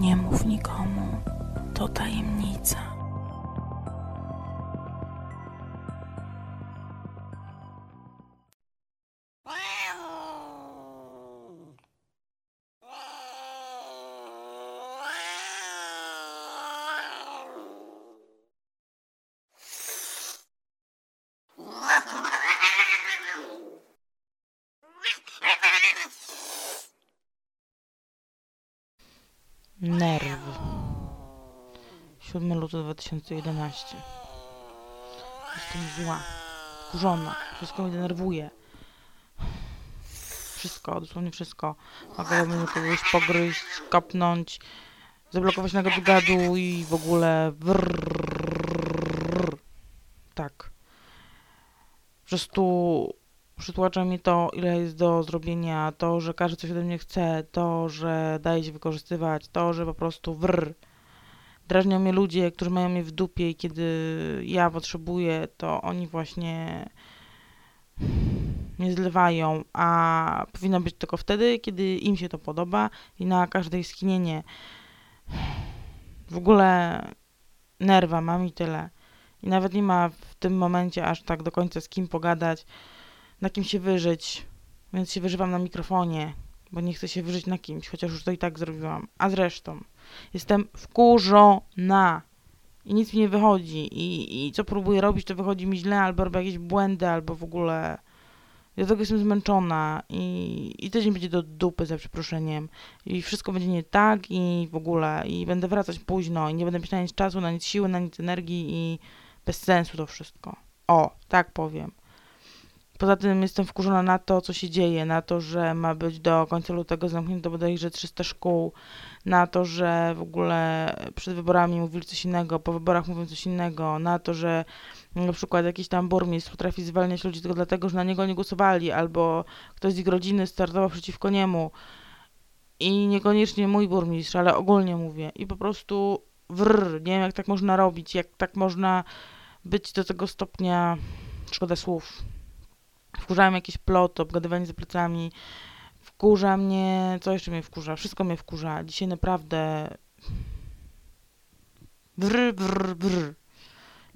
Nie mów nikomu, to tajemnica. Nerw. 7 luty 2011. Jestem zła. Kurzona. Wszystko mnie denerwuje. Wszystko, dosłownie wszystko. Mogłabym kogoś pogryźć, kopnąć, zablokować na gadu i w ogóle wrrrr. Tak. Po prostu przytłacza mi to, ile jest do zrobienia, to, że każdy coś ode mnie chce, to, że daje się wykorzystywać, to, że po prostu wrr. Drażnią mnie ludzie, którzy mają mnie w dupie i kiedy ja potrzebuję, to oni właśnie mnie zlewają, a powinno być tylko wtedy, kiedy im się to podoba i na każde ich skinienie. W ogóle nerwa mam i tyle. I nawet nie ma w tym momencie aż tak do końca z kim pogadać na kim się wyżyć, więc się wyżywam na mikrofonie, bo nie chcę się wyżyć na kimś, chociaż już to i tak zrobiłam. A zresztą, jestem wkurzona i nic mi nie wychodzi i, i co próbuję robić, to wychodzi mi źle, albo robię jakieś błędy, albo w ogóle... Ja tego jestem zmęczona i, i tydzień będzie do dupy za przeproszeniem i wszystko będzie nie tak i w ogóle i będę wracać późno i nie będę mieć na nic czasu, na nic siły, na nic energii i bez sensu to wszystko. O, tak powiem. Poza tym jestem wkurzona na to, co się dzieje, na to, że ma być do końca lutego zamknięto bodajże 300 szkół, na to, że w ogóle przed wyborami mówili coś innego, po wyborach mówią coś innego, na to, że na przykład jakiś tam burmistrz potrafi zwalniać ludzi tylko dlatego, że na niego nie głosowali, albo ktoś z ich rodziny startował przeciwko niemu. I niekoniecznie mój burmistrz, ale ogólnie mówię. I po prostu wrr, nie wiem jak tak można robić, jak tak można być do tego stopnia, szkoda słów, Wkurzałem jakieś ploty, obgadywanie za plecami. Wkurza mnie, co jeszcze mnie wkurza? Wszystko mnie wkurza. Dzisiaj naprawdę... Brr, brr, brr.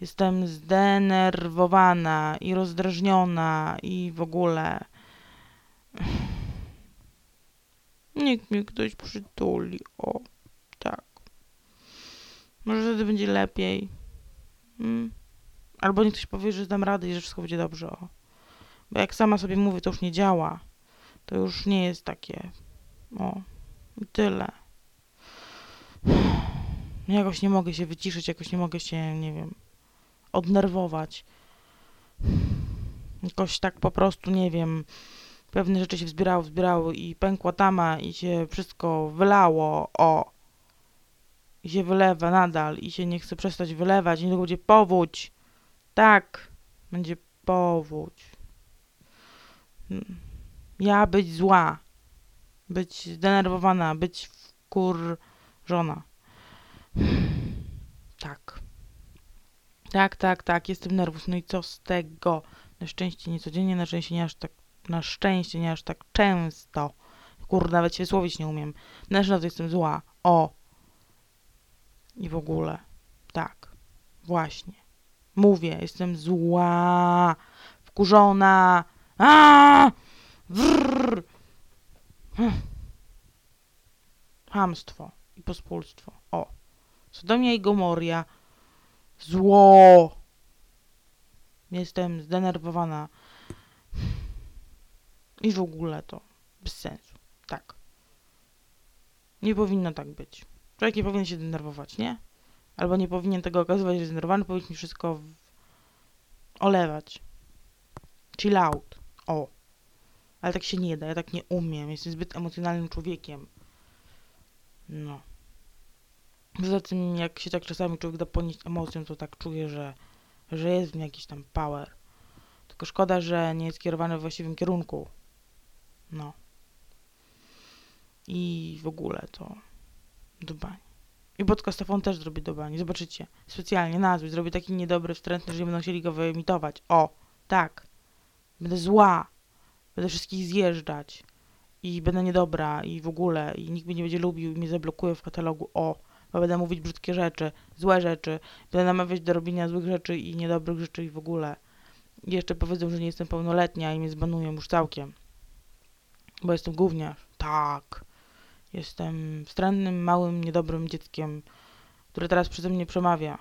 Jestem zdenerwowana i rozdrażniona i w ogóle... Niech mnie ktoś przytuli. O, tak. Może wtedy będzie lepiej. Hmm? Albo niech ktoś powie, że dam radę i że wszystko będzie dobrze. O. Bo jak sama sobie mówię, to już nie działa. To już nie jest takie. O, tyle. Jakoś nie mogę się wyciszyć, jakoś nie mogę się, nie wiem, odnerwować. Jakoś tak po prostu, nie wiem, pewne rzeczy się wzbierały, wzbierały i pękła tama i się wszystko wylało, o. I się wylewa nadal i się nie chce przestać wylewać, niedługo będzie powódź. Tak, będzie powódź. Ja być zła, być zdenerwowana, być wkurzona. Tak. Tak, tak, tak, jestem nerwus. No i co z tego? Na szczęście nie codziennie, na szczęście nie aż tak, na szczęście nie aż tak często. Kurde, nawet się wysłowić nie umiem. Na to jestem zła. O. I w ogóle. Tak. Właśnie. Mówię, jestem zła. Wkurzona. A! Wrrr. Hm. Hamstwo i pospólstwo. O. Sodomia i Gomoria. Zło. Jestem zdenerwowana. I w ogóle to bez sensu. Tak. Nie powinno tak być. Człowiek nie powinien się denerwować, nie? Albo nie powinien tego okazywać, że jest zdenerwowany, powinien wszystko w... olewać. Chill out. O. Ale tak się nie da, ja tak nie umiem. Jestem zbyt emocjonalnym człowiekiem. No. Poza tym, jak się tak czasami człowiek da ponieść emocją, to tak czuję, że, że jest w nim jakiś tam power. Tylko szkoda, że nie jest kierowany w właściwym kierunku. No. I w ogóle to do bani. I podcastofon też zrobię do. Zobaczycie. Specjalnie nazwy. Zrobię taki niedobry, wstrętny, że nie będą chcieli go wyemitować. O, tak. Będę zła. Będę wszystkich zjeżdżać. i będę niedobra i w ogóle i nikt mnie nie będzie lubił i mnie zablokuje w katalogu. O, bo będę mówić brzydkie rzeczy, złe rzeczy, będę namawiać do robienia złych rzeczy i niedobrych rzeczy i w ogóle. I jeszcze powiedzą, że nie jestem pełnoletnia i mnie zbanują już całkiem. Bo jestem gówniarz. Tak. Jestem wstrętnym, małym, niedobrym dzieckiem, które teraz przeze mnie przemawia.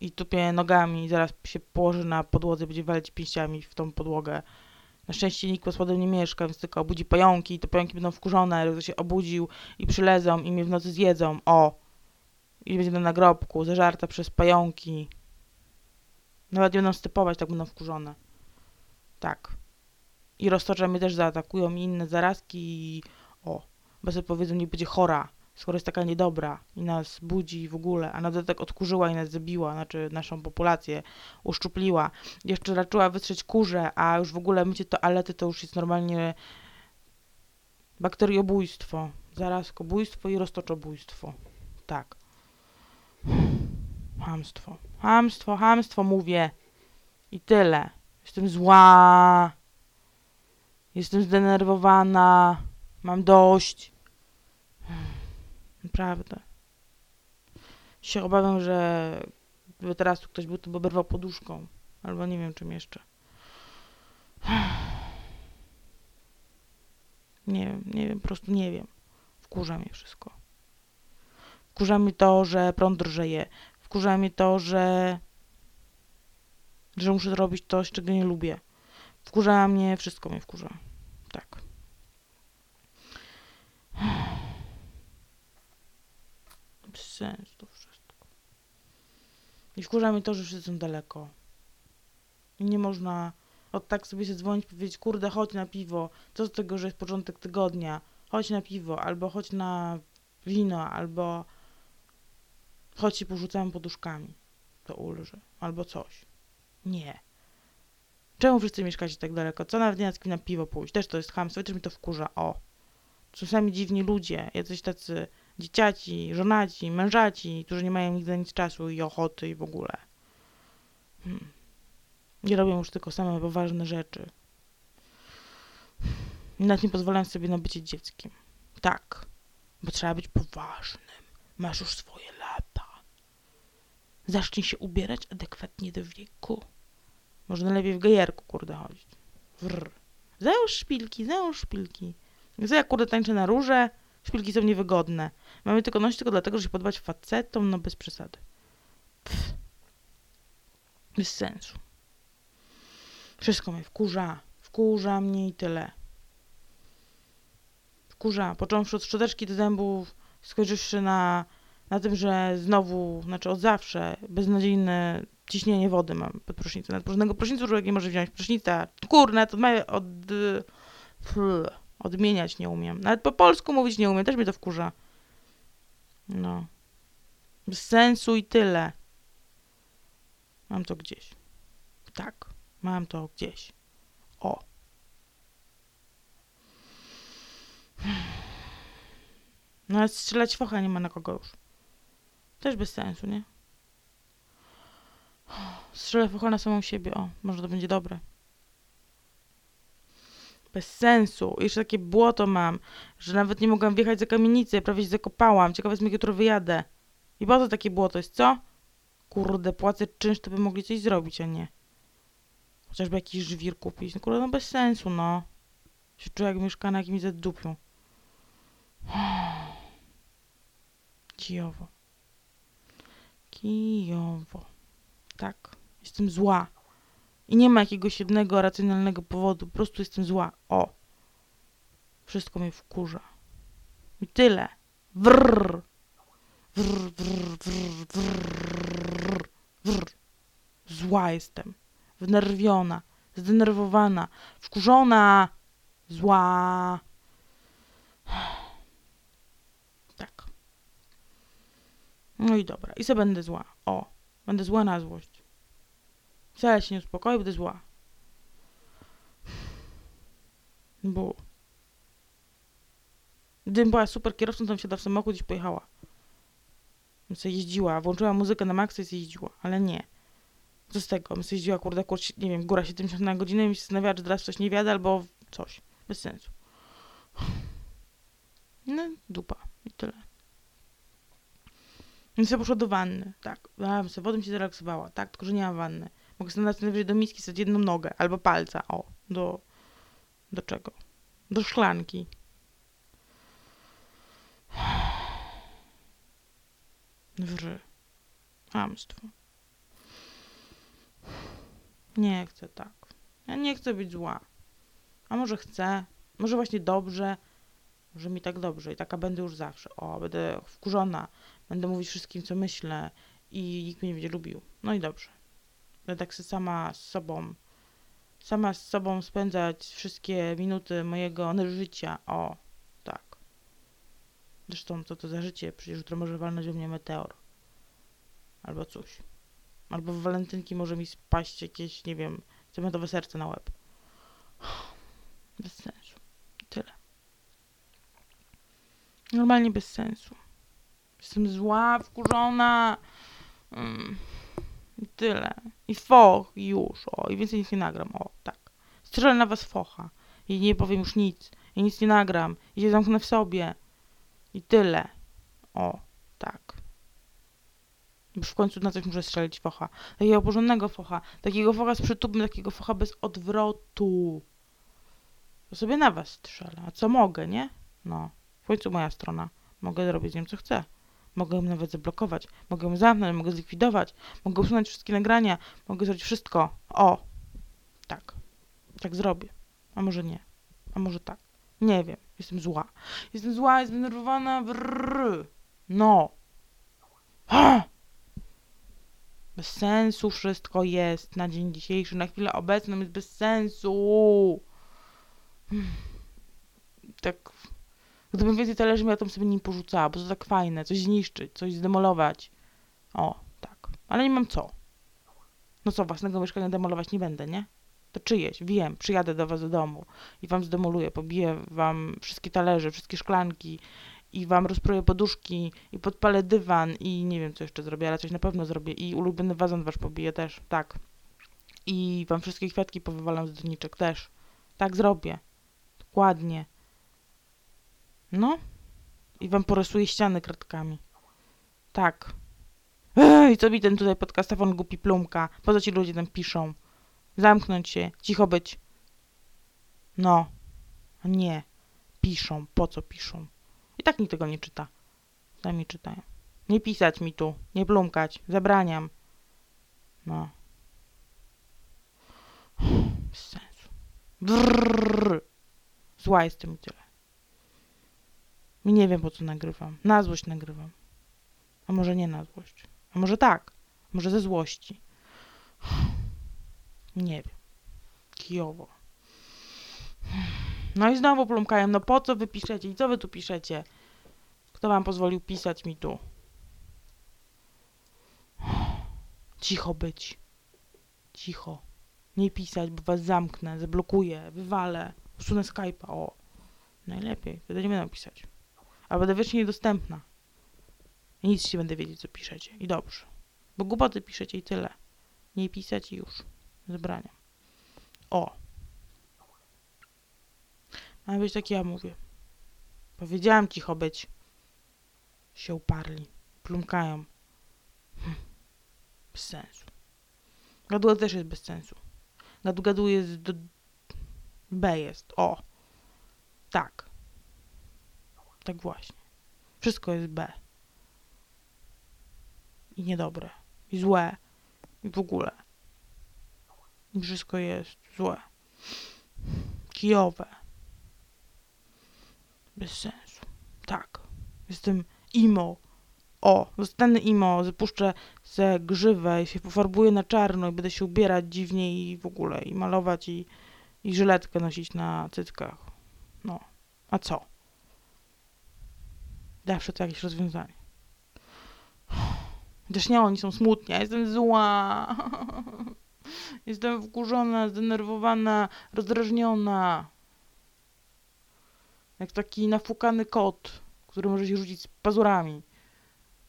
I tupie nogami zaraz się położy na podłodze, będzie walić pięściami w tą podłogę. Na szczęście nikt pod spodem nie mieszka, więc tylko obudzi pająki i te pająki będą wkurzone, jak się obudził i przylezą i mnie w nocy zjedzą. O! I będzie na nagrobku, zażarta przez pająki. Nawet nie będą stypować, tak będą wkurzone. Tak. I roztocze mnie też zaatakują i inne zarazki i o, bo sobie powiedzą, nie będzie chora, skoro jest taka niedobra i nas budzi w ogóle, a na dodatek odkurzyła i nas zabiła, znaczy naszą populację uszczupliła. Jeszcze raczyła wytrzeć kurze, a już w ogóle mycie toalety to już jest normalnie bakteriobójstwo, zarazkobójstwo i roztoczobójstwo. Tak. Hamstwo. Hamstwo, hamstwo mówię. I tyle. Jestem zła. Jestem zdenerwowana. Mam dość. Naprawdę. Się obawiam, że teraz tu ktoś był, to by oberwał poduszką. Albo nie wiem czym jeszcze. Nie wiem, nie wiem, po prostu nie wiem. Wkurza mnie wszystko. Wkurza mnie to, że prąd drżeje. Wkurza mnie to, że że muszę zrobić coś, czego nie lubię. Wkurza mnie, wszystko mnie wkurza. Tak. Bez sensu to wszystko. I wkurza mnie to, że wszyscy są daleko. I nie można od tak sobie zadzwonić, powiedzieć, kurde, chodź na piwo. Co z tego, że jest początek tygodnia? Chodź na piwo, albo chodź na wino, albo chodź się porzucamy poduszkami. To ulży. Albo coś. Nie. Czemu wszyscy mieszkacie tak daleko? Co nawet nie kim na piwo pójść? Też to jest chamstwo i też mi to wkurza. O. Są sami dziwni ludzie, jacyś tacy dzieciaci, żonaci, mężaci, którzy nie mają nigdy nic czasu i ochoty i w ogóle. Hmm. Nie robią już tylko same poważne rzeczy. Nawet nie pozwalam sobie na bycie dzieckiem. Tak, bo trzeba być poważnym. Masz już swoje lata. Zacznij się ubierać adekwatnie do wieku. Można lepiej w gejerku, kurde, chodzić. Wrr. Załóż szpilki, załóż szpilki. Ja, kurde, tańczę na róże, szpilki są niewygodne. Mamy tylko nosić tylko dlatego, że się podobać facetom, no bez przesady. Pff. Bez sensu. Wszystko mnie wkurza. Wkurza mnie i tyle. Wkurza. Począwszy od szczoteczki do zębów, skończywszy na, na tym, że znowu, znaczy od zawsze, beznadziejne ciśnienie wody mam pod prysznicem. Nawet porządnego prysznicu człowiek nie może wziąć prysznica. Kurna, to od... Pff, odmieniać nie umiem. Nawet po polsku mówić nie umiem, też mnie to wkurza. No. Bez sensu i tyle. Mam to gdzieś. Tak, mam to gdzieś. O. No ale strzelać focha nie ma na kogo już. Też bez sensu, nie? Strzelę focha na samą siebie. O, może to będzie dobre. Bez sensu. Jeszcze takie błoto mam, że nawet nie mogłam wjechać za kamienicę, prawie się zakopałam. Ciekawe jest, jak jutro wyjadę. I po co takie błoto jest, co? Kurde, płacę czynsz, to by mogli coś zrobić, a nie. Chociażby jakiś żwir kupić. No kurde, no bez sensu, no. Się czuję jak mieszka na jakimś zadupiu. Kijowo. Kijowo. Tak. Jestem zła. I nie ma jakiegoś jednego racjonalnego powodu. Po prostu jestem zła. O. Wszystko mnie wkurza. I tyle. Wrr. Wrr, wrr, wrr, wrr, wrr. Zła jestem. Wnerwiona. Zdenerwowana. Wkurzona. Zła. Tak. No i dobra. I co będę zła. O. Będę zła na złość. Wcale się nie uspokoję, będę zła. Bo... Gdybym była super kierowcą, to bym siadła w samochód i pojechała. Bym sobie jeździła, włączyła muzykę na maksa i jeździła, ale nie. Co z tego? Bym sobie jeździła, kurde, kur, nie wiem, góra 70 na godzinę i mi się zastanawiała, czy teraz coś nie wiadę albo coś. Bez sensu. No, dupa. I tyle. Więc sobie poszła do wanny. Tak, dałam sobie wodą się zrelaksowała. Tak, tylko że nie mam wanny. Mogę nawet najwyżej do miski sobie jedną nogę albo palca. O, do... Do czego? Do szklanki. Wry. Hamstwo. Nie chcę tak. Ja nie chcę być zła. A może chcę? Może właśnie dobrze? Może mi tak dobrze i taka będę już zawsze. O, będę wkurzona. Będę mówić wszystkim, co myślę i nikt mnie nie będzie lubił. No i dobrze. Będę tak sobie sama z sobą, sama z sobą spędzać wszystkie minuty mojego życia. O, tak. Zresztą, co to za życie? Przecież jutro może walnąć u mnie meteor. Albo coś. Albo w walentynki może mi spaść jakieś, nie wiem, cementowe serce na łeb. Bez sensu. Tyle. Normalnie bez sensu. Jestem zła, wkurzona. Mm. Tyle. I foch, już. O, i więcej nic nie nagram. O, tak. Strzelę na was focha. I nie powiem już nic. I nic nie nagram. I się zamknę w sobie. I tyle. O, tak. Już w końcu na coś muszę strzelić focha. Takiego porządnego focha. Takiego focha z przytupem, takiego focha bez odwrotu. To sobie na was strzelę. A co mogę, nie? No. W końcu moja strona. Mogę zrobić z nią co chcę. Mogę ją nawet zablokować. Mogę ją zamknąć, mogę zlikwidować. Mogę usunąć wszystkie nagrania. Mogę zrobić wszystko. O! Tak. Tak zrobię. A może nie. A może tak. Nie wiem. Jestem zła. Jestem zła, jestem zdenerwowana. Brrr. No. Ha! Bez sensu wszystko jest na dzień dzisiejszy. Na chwilę obecną jest bez sensu. Hmm. Tak Gdybym więcej talerzy miała, to bym sobie nim porzucała, bo to tak fajne, coś zniszczyć, coś zdemolować. O, tak. Ale nie mam co. No co, własnego mieszkania demolować nie będę, nie? To czyjeś, wiem, przyjadę do was do domu i wam zdemoluję, pobiję wam wszystkie talerze, wszystkie szklanki i wam rozproję poduszki i podpalę dywan i nie wiem, co jeszcze zrobię, ale coś na pewno zrobię i ulubiony wazon wasz pobiję też, tak. I wam wszystkie kwiatki powywalam z doniczek też. Tak zrobię. Dokładnie. No. I wam porysuję ściany kratkami. Tak. Ej, co mi ten tutaj podcastafon głupi plumka? Po co ci ludzie tam piszą? Zamknąć się, cicho być. No. Nie. Piszą. Po co piszą? I tak nikt tego nie czyta. Sami czytają. Nie pisać mi tu. Nie plumkać. Zabraniam. No. Bez sensu. Brrr. Zła jestem i tyle. I nie wiem, po co nagrywam. Na złość nagrywam. A może nie na złość. A może tak. Może ze złości. Nie wiem. Kijowo. No i znowu plumkają. No po co wy piszecie? I co wy tu piszecie? Kto wam pozwolił pisać mi tu? Cicho być. Cicho. Nie pisać, bo was zamknę, zablokuję, wywalę, usunę Skype'a. O. Najlepiej. Wtedy nie będę pisać. A będę wiecznie niedostępna. I nic nie będę wiedzieć, co piszecie. I dobrze. Bo głupoty piszecie i tyle. Nie pisać i już. Zabraniam. O. Ma być tak ja mówię. Powiedziałam cicho być. Się uparli. Plumkają. Hm. Bez sensu. Gadu też jest bez sensu. Gadu gadu jest do... B jest. O. Tak. Tak właśnie. Wszystko jest B. I niedobre. I złe. I w ogóle. Wszystko jest złe. Kijowe. Bez sensu. Tak. Jestem imo. O, zostanę imo, zapuszczę se grzywę i się pofarbuję na czarno i będę się ubierać dziwnie i w ogóle, i malować i, i żyletkę nosić na cyckach. No, a co? Zawsze to jakieś rozwiązanie. Chociaż nie, oni są smutni, ja jestem zła. Jestem wkurzona, zdenerwowana, rozdrażniona. Jak taki nafukany kot, który może się rzucić z pazurami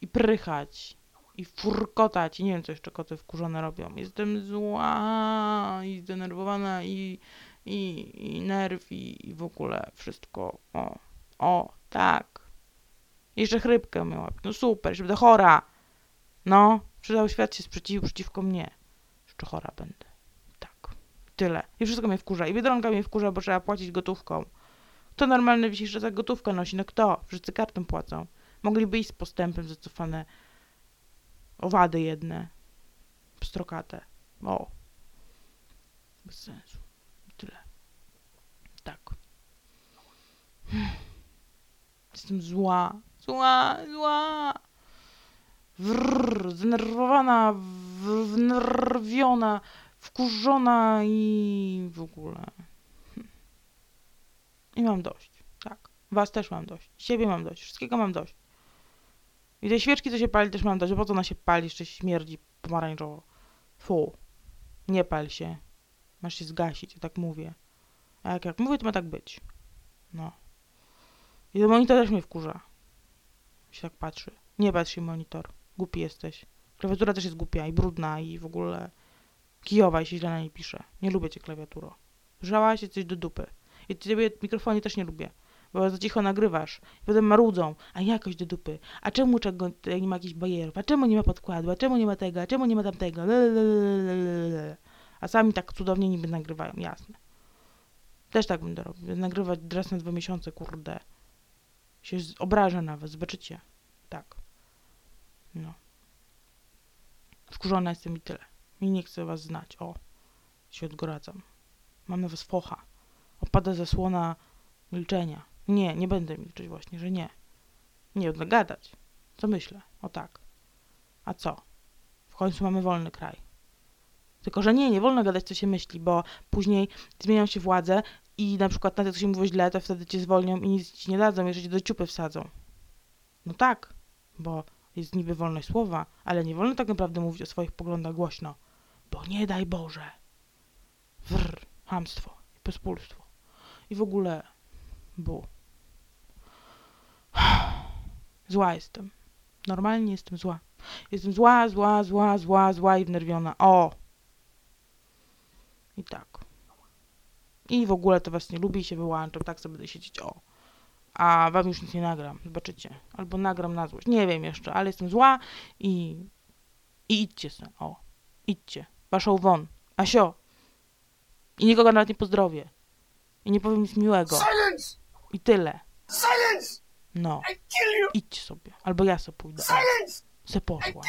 i prychać i furkotać i nie wiem, co jeszcze koty wkurzone robią. Jestem zła i zdenerwowana i, i, i nerw i, i w ogóle wszystko. O, O, tak. Jeszcze chrypkę miała. No super, że będę chora. No, cały świat się sprzeciwił przeciwko mnie. Jeszcze chora będę. Tak. Tyle. I wszystko mnie wkurza. I Biedronka mnie wkurza, bo trzeba płacić gotówką. Kto normalny wisi, że za gotówkę nosi? No kto? Wszyscy kartą płacą. Mogliby iść z postępem zacofane owady jedne. Pstrokate. O. Bez sensu. Tyle. Tak. Jestem zła. Zła, zła. Wrr, zdenerwowana, w- wnerwiona, wkurzona i w ogóle. Hm. I mam dość. Tak. Was też mam dość. Siebie mam dość. Wszystkiego mam dość. I tej świeczki, co się pali, też mam dość. Bo co ona się pali? Jeszcze śmierdzi pomarańczowo. Fu. Nie pal się. Masz się zgasić, ja tak mówię. A jak, jak mówię, to ma tak być. No. I monitor też mnie wkurza. Się tak patrzy. Nie patrz się monitor. Głupi jesteś. Klawiatura też jest głupia i brudna i w ogóle kijowa i się źle na niej pisze. Nie lubię cię klawiaturo. Żałaś coś do dupy. I ciebie mikrofonie też nie lubię. Bo za cicho nagrywasz. I potem marudzą. A jakoś do dupy. A czemu czego nie ma jakichś bajerów? A czemu nie ma podkładu? A czemu nie ma tego? A czemu nie ma tamtego? Lelelelelele. A sami tak cudownie niby nagrywają. Jasne. Też tak będę robił. Nagrywać raz na dwa miesiące, kurde. Się obrażę nawet, zobaczycie. Tak. No. Wkurzona jestem i tyle. I nie chcę was znać. O. Się odgradzam. Mam na was focha. Opada zasłona milczenia. Nie, nie będę milczeć właśnie, że nie. Nie będę gadać. Co myślę? O tak. A co? W końcu mamy wolny kraj. Tylko, że nie, nie wolno gadać, co się myśli, bo później zmienią się władze i na przykład na to, co się mówi źle, to wtedy cię zwolnią i nic ci nie dadzą, jeszcze cię do ciupy wsadzą. No tak, bo jest niby wolność słowa, ale nie wolno tak naprawdę mówić o swoich poglądach głośno, bo nie daj Boże. Wrr, hamstwo pospólstwo. I w ogóle, bu. Zła jestem. Normalnie jestem zła. Jestem zła, zła, zła, zła, zła i wnerwiona. O! I tak. I w ogóle to was nie lubi i się wyłączam. Tak sobie będę siedzieć. O. A wam już nic nie nagram. Zobaczycie. Albo nagram na złość. Nie wiem jeszcze, ale jestem zła i... I idźcie se. O. Idźcie. Waszą won. Asio. I nikogo nawet nie pozdrowię. I nie powiem nic miłego. Silence! I tyle. Silence! No. Idźcie sobie. Albo ja sobie pójdę. Silence! Se poszła.